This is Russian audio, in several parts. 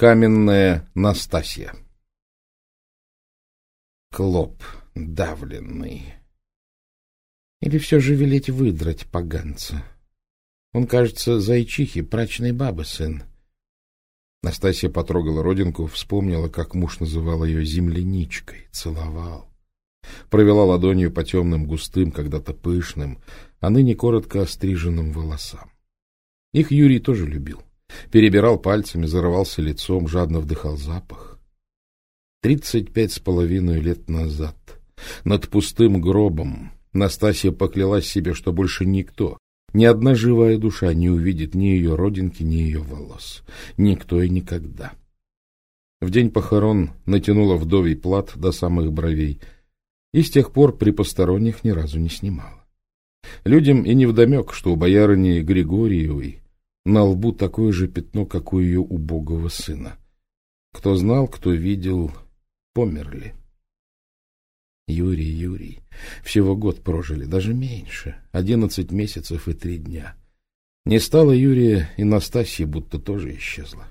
Каменная Настасья. Клоп давленный. Или все же велеть выдрать поганца? Он, кажется, зайчихи, прачной бабы сын. Настасья потрогала родинку, вспомнила, как муж называл ее земляничкой, целовал. Провела ладонью по темным, густым, когда-то пышным, а ныне коротко остриженным волосам. Их Юрий тоже любил. Перебирал пальцами, зарывался лицом, жадно вдыхал запах. Тридцать пять с половиной лет назад над пустым гробом Настасья поклялась себе, что больше никто, ни одна живая душа не увидит ни ее родинки, ни ее волос. Никто и никогда. В день похорон натянула вдовий плат до самых бровей и с тех пор при посторонних ни разу не снимала. Людям и невдомек, что у боярыни Григорьевой на лбу такое же пятно, как у ее убогого сына. Кто знал, кто видел, померли. Юрий, Юрий, всего год прожили, даже меньше, одиннадцать месяцев и три дня. Не стало Юрия, и Настасья будто тоже исчезла.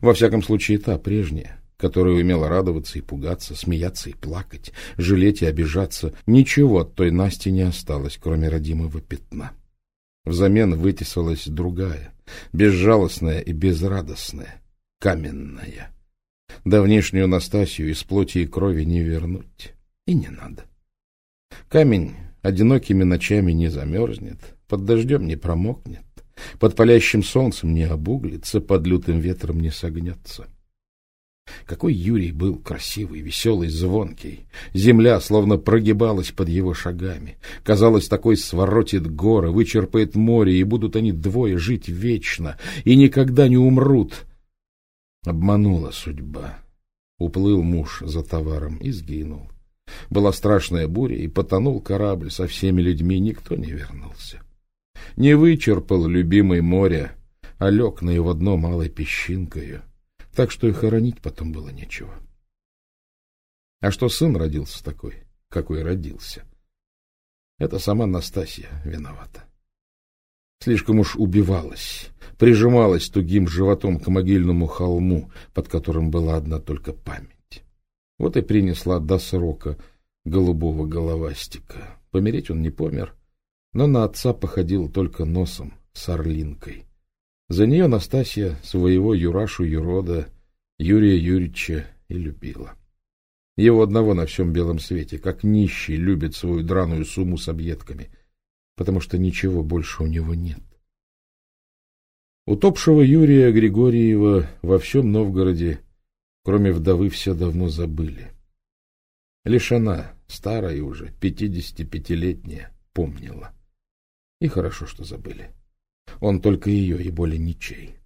Во всяком случае, та прежняя, которая умела радоваться и пугаться, смеяться и плакать, жалеть и обижаться, ничего от той Насти не осталось, кроме родимого пятна. Взамен вытесалась другая, безжалостная и безрадостная, каменная. Давнишнюю Настасью из плоти и крови не вернуть. И не надо. Камень одинокими ночами не замерзнет, под дождем не промокнет, под палящим солнцем не обуглится, под лютым ветром не согнется. Какой Юрий был красивый, веселый, звонкий. Земля словно прогибалась под его шагами. Казалось, такой своротит горы, вычерпает море, и будут они двое жить вечно, и никогда не умрут. Обманула судьба. Уплыл муж за товаром и сгинул. Была страшная буря, и потонул корабль со всеми людьми, никто не вернулся. Не вычерпал любимый море, а лег на его дно малой песчинкою, так что и хоронить потом было нечего. А что сын родился такой, какой родился? Это сама Настасья виновата. Слишком уж убивалась, прижималась тугим животом к могильному холму, под которым была одна только память. Вот и принесла до срока голубого головастика. Помереть он не помер, но на отца походил только носом с орлинкой. За нее Настасья своего Юрашу Юрода, Юрия Юрьевича и любила. Его одного на всем белом свете, как нищий любит свою драную сумму с объедками, потому что ничего больше у него нет. Утопшего Юрия Григорьева во всем Новгороде Кроме вдовы все давно забыли. Лишь она, старая уже, пятидесятипятилетняя, помнила. И хорошо, что забыли. Он только ее и более ничей.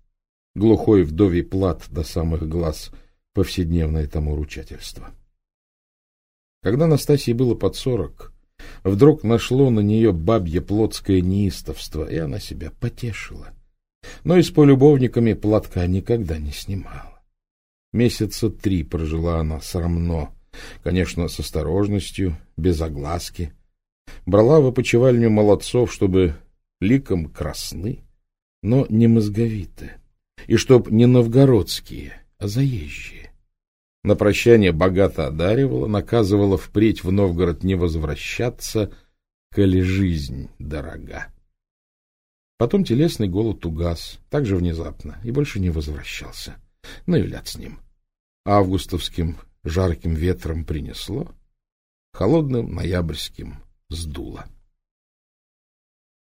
Глухой вдовий плат до самых глаз, повседневное тому ручательство. Когда Настасье было под сорок, вдруг нашло на нее бабье плотское неистовство, и она себя потешила. Но и с полюбовниками платка никогда не снимала. Месяца три прожила она срамно, конечно, с осторожностью, без огласки. Брала в опочивальню молодцов, чтобы ликом красны, но не мозговиты, и чтоб не новгородские, а заезжие. На прощание богато одаривала, наказывала впредь в Новгород не возвращаться, коли жизнь дорога. Потом телесный голод угас, так же внезапно, и больше не возвращался. Ну и с ним августовским жарким ветром принесло, холодным ноябрьским сдуло.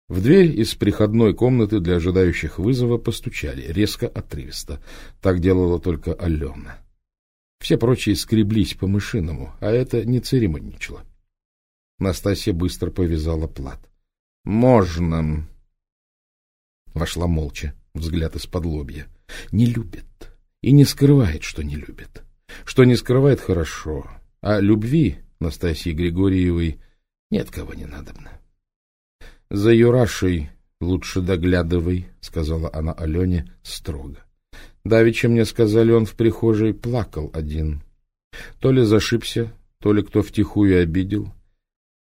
В дверь из приходной комнаты для ожидающих вызова постучали, резко, отрывисто. Так делала только Алена. Все прочие скреблись по-мышиному, а это не церемонничало. Настасья быстро повязала плат. — Можно. Вошла молча, взгляд из-под лобья. Не любит и не скрывает, что не любит. Что не скрывает хорошо, а любви Настасьи Григорьевой нет кого не надобно. — За Юрашей лучше доглядывай, — сказала она Алене строго. Давеча мне сказали, он в прихожей плакал один. То ли зашибся, то ли кто втихую обидел.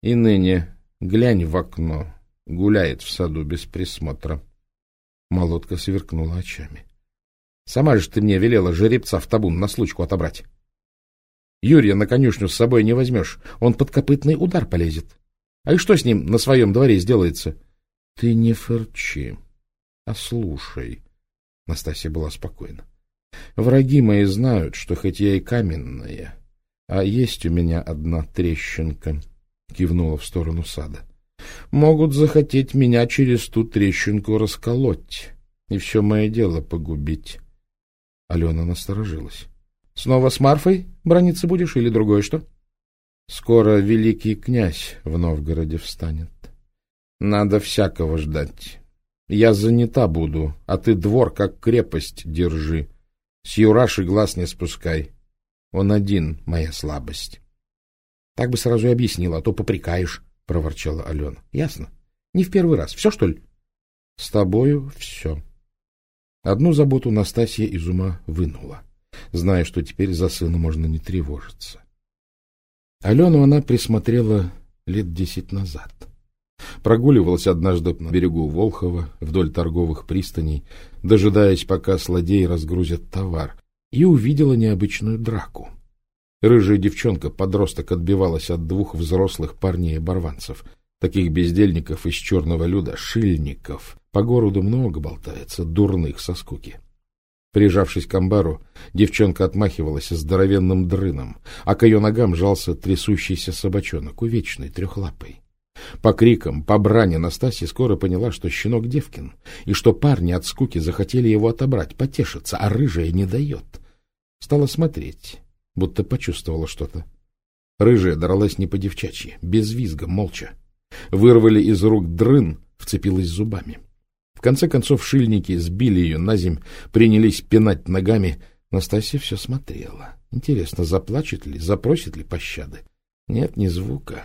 И ныне глянь в окно, гуляет в саду без присмотра. Молодка сверкнула очами. Сама же ты мне велела жеребца в табун на случку отобрать. Юрия на конюшню с собой не возьмешь, он под копытный удар полезет. А и что с ним на своем дворе сделается? — Ты не фырчи, а слушай. Настасья была спокойна. Враги мои знают, что хоть я и каменная, а есть у меня одна трещинка, — кивнула в сторону сада. Могут захотеть меня через ту трещинку расколоть и все мое дело погубить. Алена насторожилась. — Снова с Марфой брониться будешь или другое что? — Скоро великий князь в Новгороде встанет. Надо всякого ждать. Я занята буду, а ты двор как крепость держи. С Юраши глаз не спускай. Он один моя слабость. — Так бы сразу и объяснила, а то попрекаешь, — проворчала Алена. — Ясно. Не в первый раз. Все, что ли? — С тобою все. Одну заботу Настасья из ума вынула, зная, что теперь за сына можно не тревожиться. Алену она присмотрела лет десять назад. Прогуливалась однажды на берегу Волхова вдоль торговых пристаней, дожидаясь, пока злодеи разгрузят товар, и увидела необычную драку. Рыжая девчонка, подросток, отбивалась от двух взрослых парней-оборванцев, таких бездельников из черного люда, шильников. По городу много болтается, дурных со скуки. Прижавшись к амбару, девчонка отмахивалась здоровенным дрыном, а к ее ногам жался трясущийся собачонок, увечный, трехлапый. По крикам, по брани Настасья скоро поняла, что щенок Девкин, и что парни от скуки захотели его отобрать, потешиться, а рыжая не дает. Стала смотреть, будто почувствовала что-то. Рыжая дралась не по-девчачьи, без визга, молча. Вырвали из рук дрын, вцепилась зубами. Конце концов шильники сбили ее на земь, принялись пинать ногами. Настасья все смотрела. Интересно, заплачет ли, запросит ли пощады? Нет, ни звука.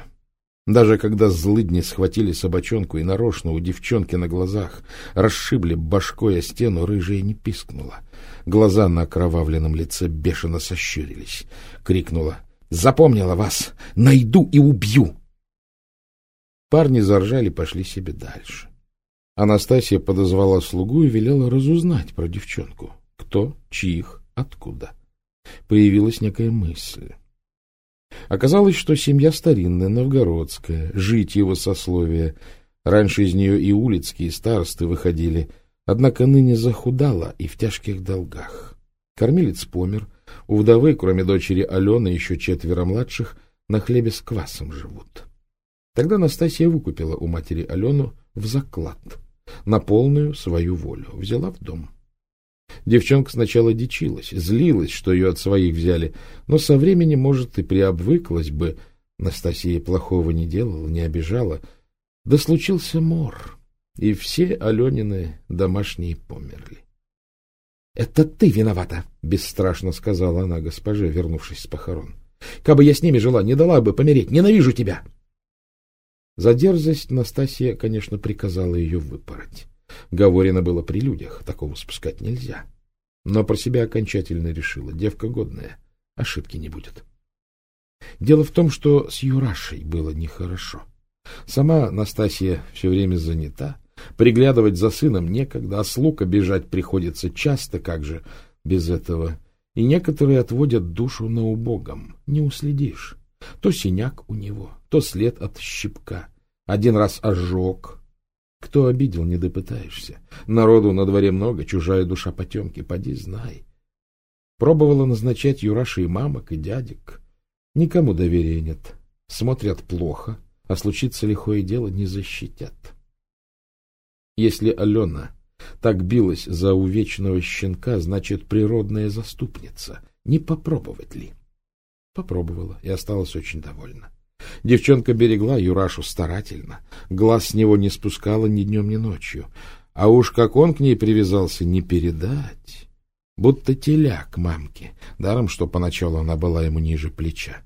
Даже когда злыдни схватили собачонку и нарочно у девчонки на глазах расшибли башкой о стену, рыжая не пискнула. Глаза на окровавленном лице бешено сощурились. Крикнула «Запомнила вас! Найду и убью!» Парни заржали, пошли себе дальше. Анастасия подозвала слугу и велела разузнать про девчонку. Кто, чьих, откуда. Появилась некая мысль. Оказалось, что семья старинная, новгородская, жить его сословия. Раньше из нее и улицкие старосты выходили, однако ныне захудала и в тяжких долгах. Кормилец помер, у вдовы, кроме дочери Алены, еще четверо младших, на хлебе с квасом живут. Тогда Настасья выкупила у матери Алену в заклад, на полную свою волю, взяла в дом. Девчонка сначала дичилась, злилась, что ее от своих взяли, но со временем, может, и приобвыклась бы. Настасья плохого не делала, не обижала. Да случился мор, и все Аленины домашние померли. — Это ты виновата, — бесстрашно сказала она госпоже, вернувшись с похорон. — Кабы я с ними жила, не дала бы помереть. Ненавижу тебя! За дерзость Настасья, конечно, приказала ее выпороть. Говорено было при людях, такого спускать нельзя. Но про себя окончательно решила. Девка годная, ошибки не будет. Дело в том, что с Юрашей было нехорошо. Сама Настасья все время занята, приглядывать за сыном некогда, а слуг обижать приходится часто, как же без этого. И некоторые отводят душу на убогом, не уследишь. То синяк у него, то след от щипка. Один раз ожог, кто обидел, не допытаешься. Народу на дворе много, чужая душа потемки, поди знай. Пробовала назначать Юраши и мамок, и дядек. Никому доверия нет. Смотрят плохо, а случится лихое дело, не защитят. Если Алена так билась за увечного щенка, значит, природная заступница. Не попробовать ли? Попробовала и осталась очень довольна. Девчонка берегла Юрашу старательно, глаз с него не спускала ни днем, ни ночью. А уж как он к ней привязался, не передать. Будто теляк мамке, даром, что поначалу она была ему ниже плеча.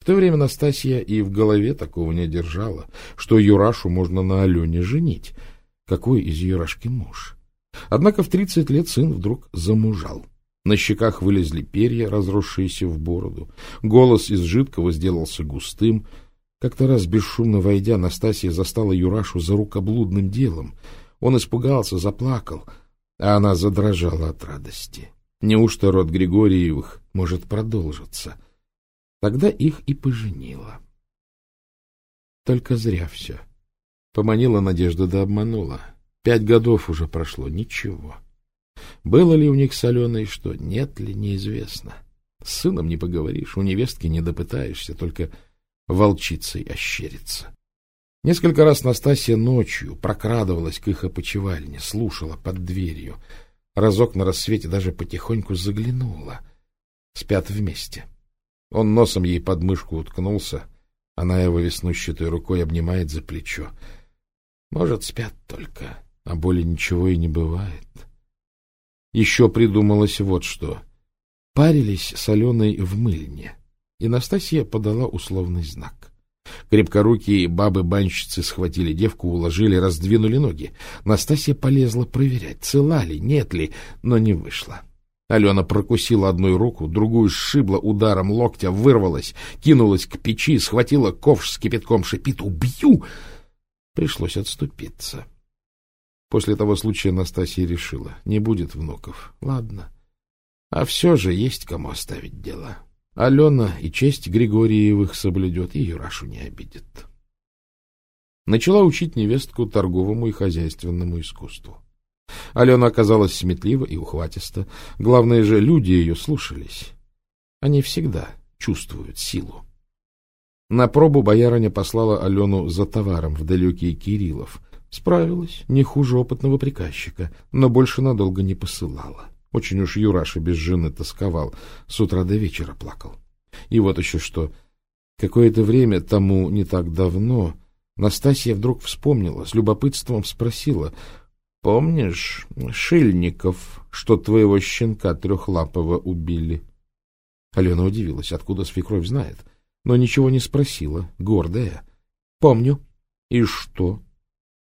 В то время Настасья и в голове такого не держала, что Юрашу можно на Алене женить. Какой из Юрашки муж? Однако в тридцать лет сын вдруг замужал. На щеках вылезли перья, разросшиеся в бороду. Голос из жидкого сделался густым. Как-то раз, бесшумно войдя, Настасья застала Юрашу за рукоблудным делом. Он испугался, заплакал. а она задрожала от радости. Неужто род Григорьевых может продолжиться? Тогда их и поженила. Только зря все. Поманила надежда да обманула. Пять годов уже прошло, ничего. Было ли у них с Аленой что, нет ли, неизвестно. С сыном не поговоришь, у невестки не допытаешься, только волчицей ощерится. Несколько раз Настасья ночью прокрадывалась к их опочивальне, слушала под дверью. Разок на рассвете даже потихоньку заглянула. Спят вместе. Он носом ей под мышку уткнулся, она его веснущатой рукой обнимает за плечо. Может, спят только, а более ничего и не бывает. Еще придумалось вот что. Парились с в мыльне, и Настасья подала условный знак. Крепкорукие бабы-банщицы схватили девку, уложили, раздвинули ноги. Настасья полезла проверять, цела ли, нет ли, но не вышло. Алена прокусила одну руку, другую сшибла ударом локтя, вырвалась, кинулась к печи, схватила ковш с кипятком, шипит «Убью!» Пришлось отступиться. После того случая Настасья решила, не будет внуков. Ладно. А все же есть кому оставить дело. Алена и честь Григорьевых соблюдет, и Юрашу не обидит. Начала учить невестку торговому и хозяйственному искусству. Алена оказалась сметлива и ухватиста. Главное же, люди ее слушались. Они всегда чувствуют силу. На пробу боярыня послала Алену за товаром в далекий Кириллов. Справилась, не хуже опытного приказчика, но больше надолго не посылала. Очень уж Юраша без жены тосковал, с утра до вечера плакал. И вот еще что. Какое-то время тому не так давно Настасья вдруг вспомнила, с любопытством спросила, «Помнишь, Шильников, что твоего щенка трехлапого убили?» Алена удивилась, откуда свекровь знает, но ничего не спросила, гордая. «Помню. И что?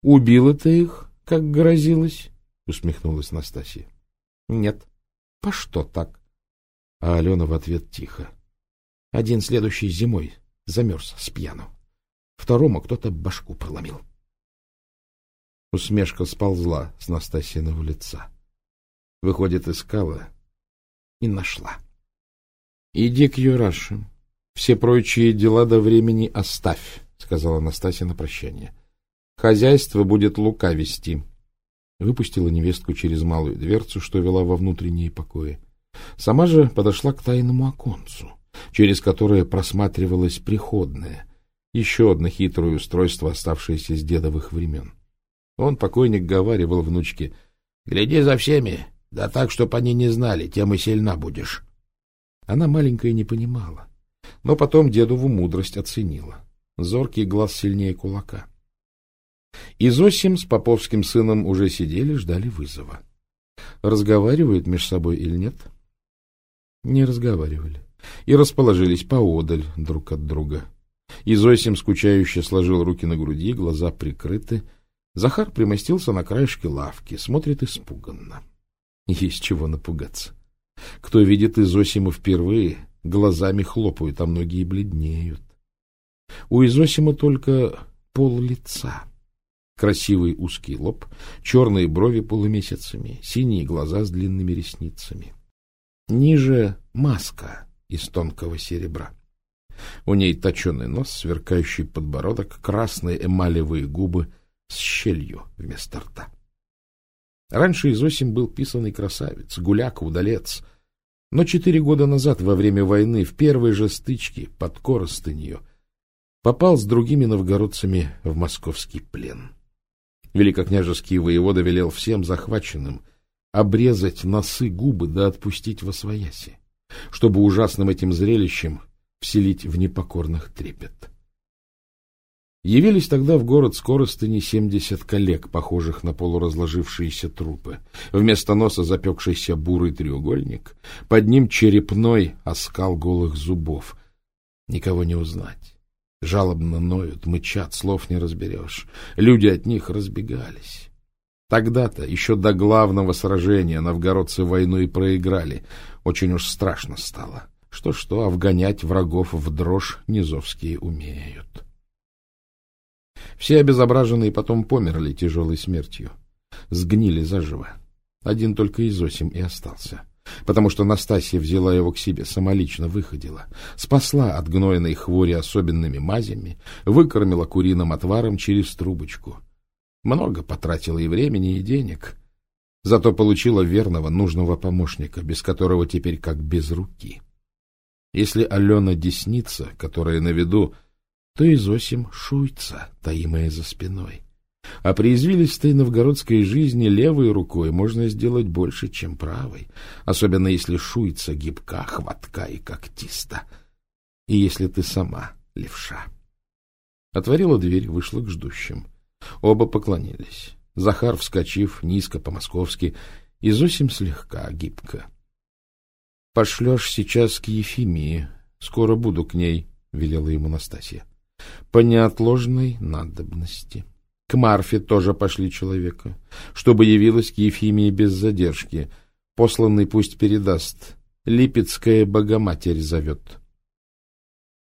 Убила ты их, как грозилась?» — усмехнулась Настасья. — Нет. — По что так? А Алена в ответ тихо. Один следующий зимой замерз с пьяну. Второму кто-то башку проломил. Усмешка сползла с Настасьиного лица. Выходит, искала и нашла. — Иди к Юраше. Все прочие дела до времени оставь, — сказала Настасья на прощание. — Хозяйство будет Лука вести. — выпустила невестку через малую дверцу, что вела во внутренние покои. Сама же подошла к тайному оконцу, через которое просматривалась приходная, еще одно хитрое устройство, оставшееся с дедовых времен. Он, покойник, говаривал внучке, — Гляди за всеми, да так, чтоб они не знали, тем и сильна будешь. Она маленькая не понимала, но потом дедову мудрость оценила. Зоркий глаз сильнее кулака. — и Зосим с поповским сыном уже сидели, ждали вызова. Разговаривают между собой или нет? Не разговаривали. И расположились поодаль друг от друга. Изосим скучающе сложил руки на груди, глаза прикрыты. Захар примостился на краешке лавки, смотрит испуганно. Есть чего напугаться. Кто видит Изосима впервые, глазами хлопают, а многие бледнеют. У Изосима только пол лица — Красивый узкий лоб, черные брови полумесяцами, синие глаза с длинными ресницами. Ниже маска из тонкого серебра. У ней точеный нос, сверкающий подбородок, красные эмалевые губы с щелью вместо рта. Раньше Изосим был писанный красавец, гуляк, удалец. Но четыре года назад, во время войны, в первой же стычке под Коростынью, попал с другими новгородцами в московский плен. Великокняжеский воевода велел всем захваченным обрезать носы губы да отпустить во свояси, чтобы ужасным этим зрелищем вселить в непокорных трепет. Явились тогда в город скоростыни семьдесят коллег, похожих на полуразложившиеся трупы. Вместо носа запекшийся бурый треугольник, под ним черепной оскал голых зубов. Никого не узнать. Жалобно ноют, мычат, слов не разберешь. Люди от них разбегались. Тогда-то, еще до главного сражения, новгородцы войну и проиграли. Очень уж страшно стало. Что-что, а вгонять врагов в дрожь низовские умеют. Все обезображенные потом померли тяжелой смертью. Сгнили заживо. Один только Изосим и остался. Потому что Настасья взяла его к себе, самолично выходила, спасла от гнойной хвори особенными мазями, выкормила куриным отваром через трубочку. Много потратила и времени, и денег. Зато получила верного, нужного помощника, без которого теперь как без руки. Если Алена десница, которая на виду, то и Зосим шуйца, таимая за спиной. А при извилистой новгородской жизни левой рукой можно сделать больше, чем правой, особенно если шуйца гибка, хватка и когтиста. И если ты сама левша. Отворила дверь, вышла к ждущим. Оба поклонились. Захар, вскочив низко по-московски, и Зосим слегка, гибко. — Пошлешь сейчас к Ефимии. Скоро буду к ней, — велела ему Настасья. — По неотложной надобности. — к Марфе тоже пошли человека, чтобы явилась к Ефимии без задержки. Посланный пусть передаст. Липецкая Богоматерь зовет.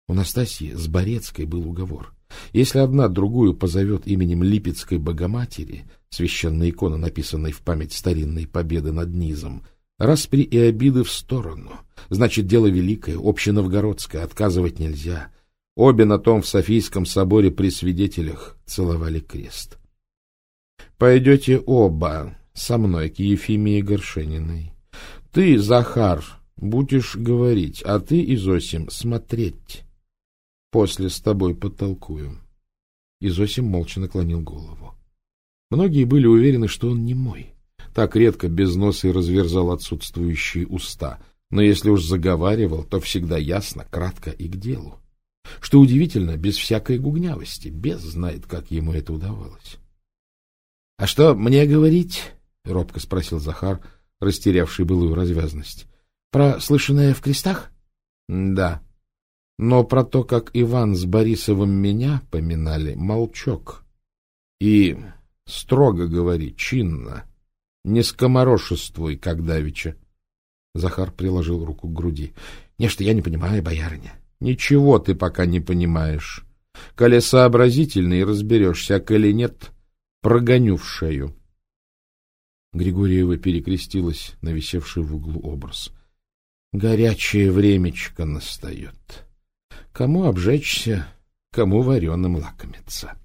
У Настасьи с Борецкой был уговор. Если одна другую позовет именем Липецкой Богоматери, священная икона, написанная в память старинной победы над низом, распри и обиды в сторону. Значит, дело великое, общеновгородское, отказывать нельзя. Обе на том в Софийском соборе при свидетелях целовали крест. — Пойдете оба со мной к Ефимии Горшениной. Ты, Захар, будешь говорить, а ты, Изосим, смотреть. После с тобой потолкую. Изосим молча наклонил голову. Многие были уверены, что он не мой. Так редко без носа и разверзал отсутствующие уста. Но если уж заговаривал, то всегда ясно, кратко и к делу. Что удивительно, без всякой гугнявости, без знает, как ему это удавалось. — А что мне говорить? — робко спросил Захар, растерявший былую развязность. — Про слышанное в крестах? — Да. Но про то, как Иван с Борисовым меня поминали, молчок. И строго говори, чинно, не скоморошествуй, как давеча. Захар приложил руку к груди. — Нечто я не понимаю, боярыня. Ничего ты пока не понимаешь. Коли сообразительный, разберешься, а коли нет, прогоню в шею. Григорьева перекрестилась на висевший в углу образ. Горячее времечко настает. Кому обжечься, кому вареным лакомиться.